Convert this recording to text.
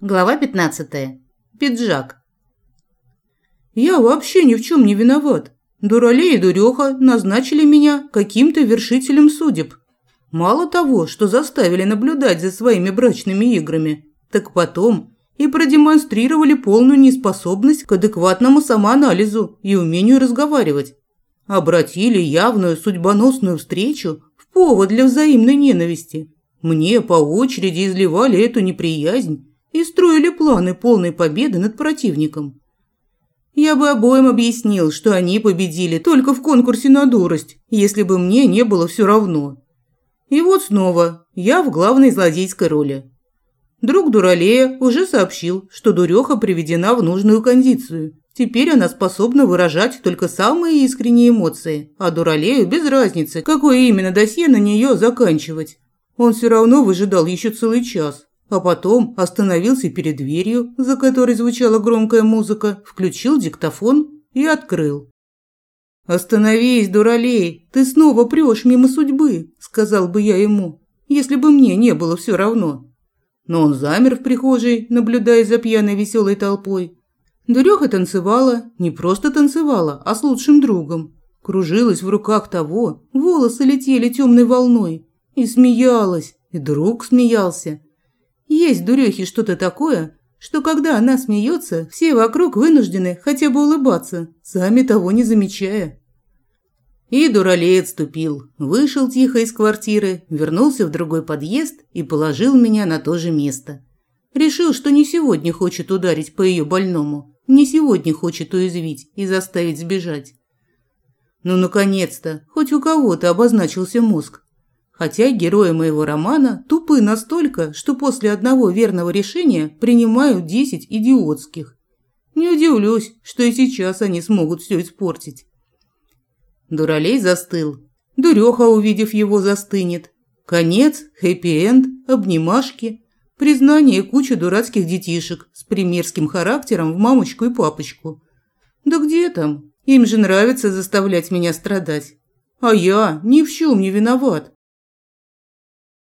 Глава 15. Пиджак. Я вообще ни в чем не виноват. Дуралей и дуреха назначили меня каким-то вершителем судеб. Мало того, что заставили наблюдать за своими брачными играми, так потом и продемонстрировали полную неспособность к адекватному самоанализу и умению разговаривать. Обратили явную судьбоносную встречу в повод для взаимной ненависти. Мне по очереди изливали эту неприязнь и строили планы полной победы над противником. Я бы обоим объяснил, что они победили только в конкурсе на дурость, если бы мне не было все равно. И вот снова я в главной злодейской роли. Друг Дуралея уже сообщил, что дуреха приведена в нужную кондицию. Теперь она способна выражать только самые искренние эмоции, а Дуралею без разницы, какое именно досье на нее заканчивать. Он все равно выжидал еще целый час а потом остановился перед дверью, за которой звучала громкая музыка, включил диктофон и открыл. «Остановись, дуралей, ты снова прешь мимо судьбы», – сказал бы я ему, если бы мне не было все равно. Но он замер в прихожей, наблюдая за пьяной веселой толпой. Дуреха танцевала, не просто танцевала, а с лучшим другом. Кружилась в руках того, волосы летели темной волной. И смеялась, и друг смеялся – есть в дурехе что-то такое, что когда она смеется, все вокруг вынуждены хотя бы улыбаться, сами того не замечая. И дуралей отступил, вышел тихо из квартиры, вернулся в другой подъезд и положил меня на то же место. Решил, что не сегодня хочет ударить по ее больному, не сегодня хочет уязвить и заставить сбежать. Ну, наконец-то, хоть у кого-то обозначился мозг, Хотя герои моего романа тупы настолько, что после одного верного решения принимают десять идиотских. Не удивлюсь, что и сейчас они смогут все испортить. Дуралей застыл. Дуреха, увидев его, застынет. Конец, хэппи-энд, обнимашки, признание кучи дурацких детишек с примерским характером в мамочку и папочку. Да где там? Им же нравится заставлять меня страдать. А я ни в чем не виноват.